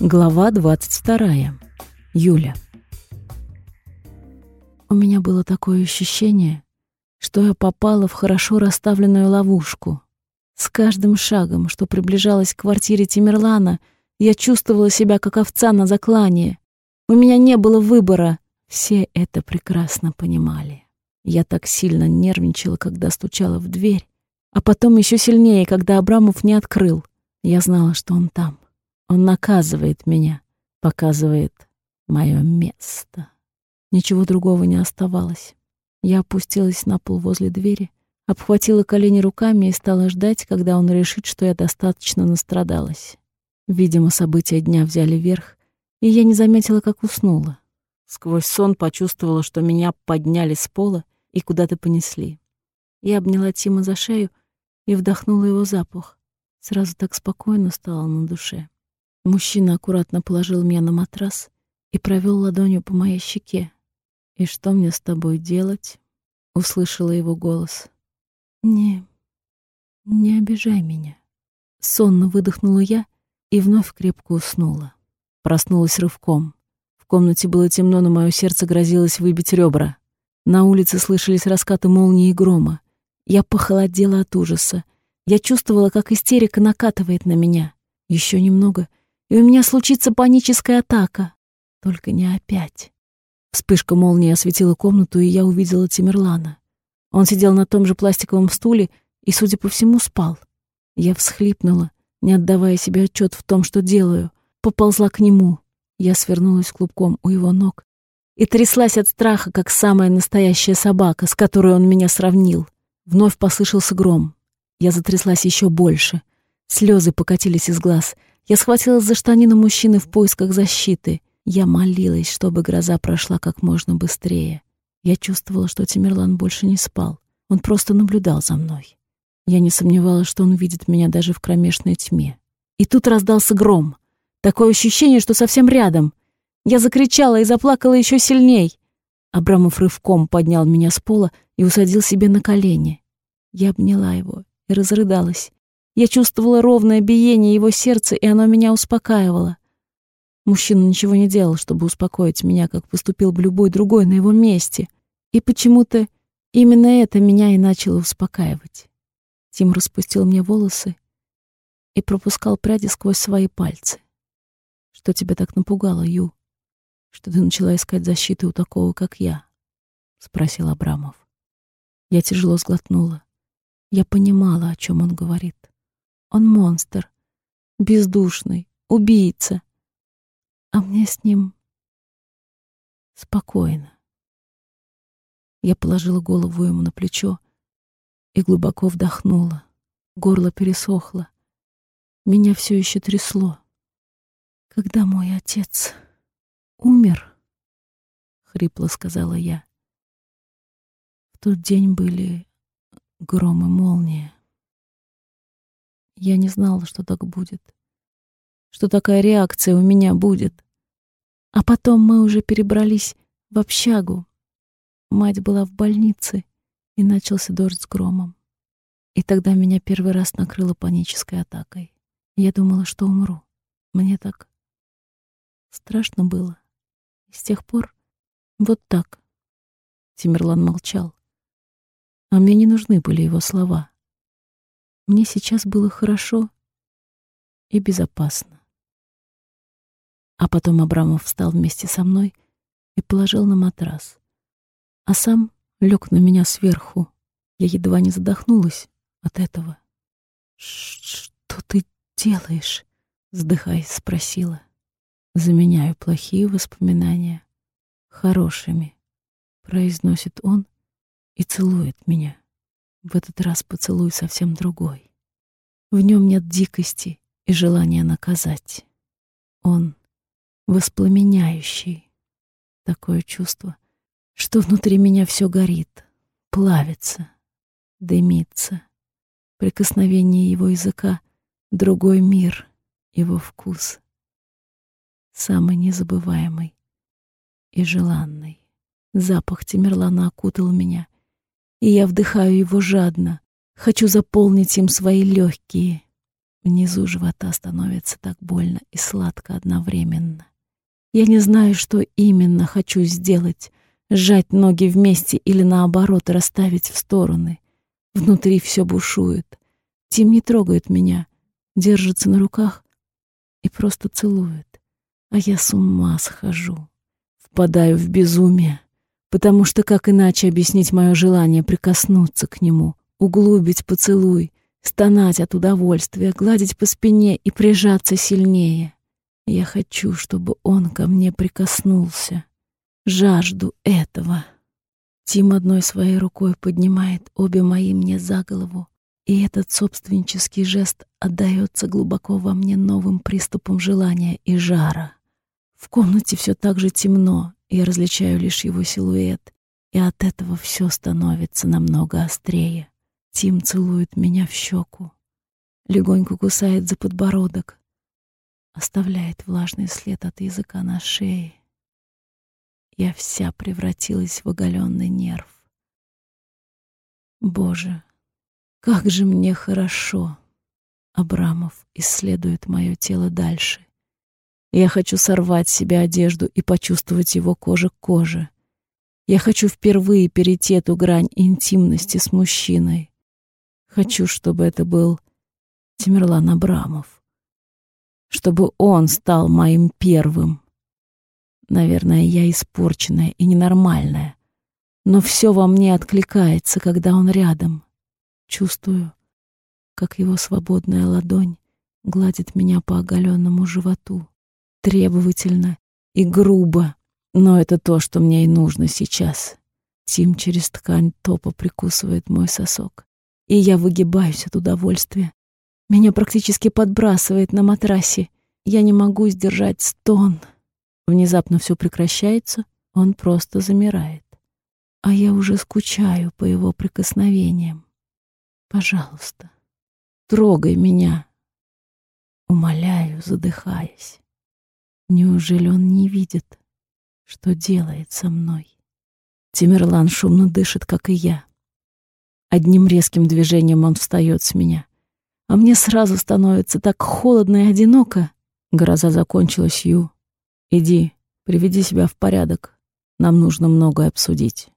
Глава 22. Юля. У меня было такое ощущение, что я попала в хорошо расставленную ловушку. С каждым шагом, что приближалась к квартире Тимирлана, я чувствовала себя как овца на заклание. У меня не было выбора. Все это прекрасно понимали. Я так сильно нервничала, когда стучала в дверь, а потом еще сильнее, когда Абрамов не открыл. Я знала, что он там. Он наказывает меня, показывает мое место. Ничего другого не оставалось. Я опустилась на пол возле двери, обхватила колени руками и стала ждать, когда он решит, что я достаточно настрадалась. Видимо, события дня взяли верх, и я не заметила, как уснула. Сквозь сон почувствовала, что меня подняли с пола и куда-то понесли. Я обняла Тима за шею и вдохнула его запах. Сразу так спокойно стало на душе. Мужчина аккуратно положил меня на матрас и провел ладонью по моей щеке. «И что мне с тобой делать?» — услышала его голос. «Не... не обижай меня». Сонно выдохнула я и вновь крепко уснула. Проснулась рывком. В комнате было темно, но мое сердце грозилось выбить ребра. На улице слышались раскаты молнии и грома. Я похолодела от ужаса. Я чувствовала, как истерика накатывает на меня. Еще немного — и у меня случится паническая атака. Только не опять. Вспышка молнии осветила комнату, и я увидела Тимерлана. Он сидел на том же пластиковом стуле и, судя по всему, спал. Я всхлипнула, не отдавая себе отчет в том, что делаю. Поползла к нему. Я свернулась клубком у его ног и тряслась от страха, как самая настоящая собака, с которой он меня сравнил. Вновь послышался гром. Я затряслась еще больше. Слезы покатились из глаз — я схватилась за штанину мужчины в поисках защиты. Я молилась, чтобы гроза прошла как можно быстрее. Я чувствовала, что Тимирлан больше не спал. Он просто наблюдал за мной. Я не сомневалась, что он видит меня даже в кромешной тьме. И тут раздался гром. Такое ощущение, что совсем рядом. Я закричала и заплакала еще сильней. Абрамов рывком поднял меня с пола и усадил себе на колени. Я обняла его и разрыдалась. Я чувствовала ровное биение его сердца, и оно меня успокаивало. Мужчина ничего не делал, чтобы успокоить меня, как поступил бы любой другой на его месте. И почему-то именно это меня и начало успокаивать. Тим распустил мне волосы и пропускал пряди сквозь свои пальцы. «Что тебя так напугало, Ю? Что ты начала искать защиты у такого, как я?» — спросил Абрамов. Я тяжело сглотнула. Я понимала, о чем он говорит. Он монстр, бездушный, убийца. А мне с ним спокойно. Я положила голову ему на плечо и глубоко вдохнула. Горло пересохло. Меня все еще трясло. Когда мой отец умер, хрипло сказала я. В тот день были гром и молния. Я не знала, что так будет. Что такая реакция у меня будет. А потом мы уже перебрались в общагу. Мать была в больнице, и начался дождь с громом. И тогда меня первый раз накрыло панической атакой. Я думала, что умру. Мне так страшно было. И с тех пор вот так. Тимерлан молчал. А мне не нужны были его слова. Мне сейчас было хорошо и безопасно. А потом Абрамов встал вместе со мной и положил на матрас, а сам лег на меня сверху. Я едва не задохнулась от этого. «Что ты делаешь?» — вздыхаясь, спросила. «Заменяю плохие воспоминания хорошими», — произносит он и целует меня. В этот раз поцелуй совсем другой. В нем нет дикости и желания наказать. Он воспламеняющий. Такое чувство, что внутри меня все горит, плавится, дымится. Прикосновение его языка — другой мир, его вкус. Самый незабываемый и желанный. Запах Тимерлана окутал меня, и я вдыхаю его жадно, хочу заполнить им свои легкие. Внизу живота становится так больно и сладко одновременно. Я не знаю, что именно хочу сделать — сжать ноги вместе или наоборот расставить в стороны. Внутри все бушует. Тим не трогает меня, держится на руках и просто целует. А я с ума схожу. Впадаю в безумие, потому что как иначе объяснить мое желание прикоснуться к нему, углубить поцелуй, стонать от удовольствия, гладить по спине и прижаться сильнее. Я хочу, чтобы он ко мне прикоснулся. Жажду этого. Тим одной своей рукой поднимает обе мои мне за голову, и этот собственнический жест отдается глубоко во мне новым приступом желания и жара. В комнате все так же темно, я различаю лишь его силуэт, и от этого все становится намного острее. Тим целует меня в щеку, легонько кусает за подбородок, оставляет влажный след от языка на шее. Я вся превратилась в оголенный нерв. Боже, как же мне хорошо! Абрамов исследует мое тело дальше. Я хочу сорвать себе одежду и почувствовать его кожа к коже. Я хочу впервые перейти эту грань интимности с мужчиной. Хочу, чтобы это был Тимирлан Абрамов. Чтобы он стал моим первым. Наверное, я испорченная и ненормальная. Но все во мне откликается, когда он рядом. Чувствую, как его свободная ладонь гладит меня по оголенному животу. Требовательно и грубо, но это то, что мне и нужно сейчас. Тим через ткань топа прикусывает мой сосок и я выгибаюсь от удовольствия. Меня практически подбрасывает на матрасе. Я не могу сдержать стон. Внезапно все прекращается, он просто замирает. А я уже скучаю по его прикосновениям. Пожалуйста, трогай меня. Умоляю, задыхаясь. Неужели он не видит, что делает со мной? Тимерлан шумно дышит, как и я. Одним резким движением он встает с меня. А мне сразу становится так холодно и одиноко. Гроза закончилась, Ю. Иди, приведи себя в порядок. Нам нужно многое обсудить.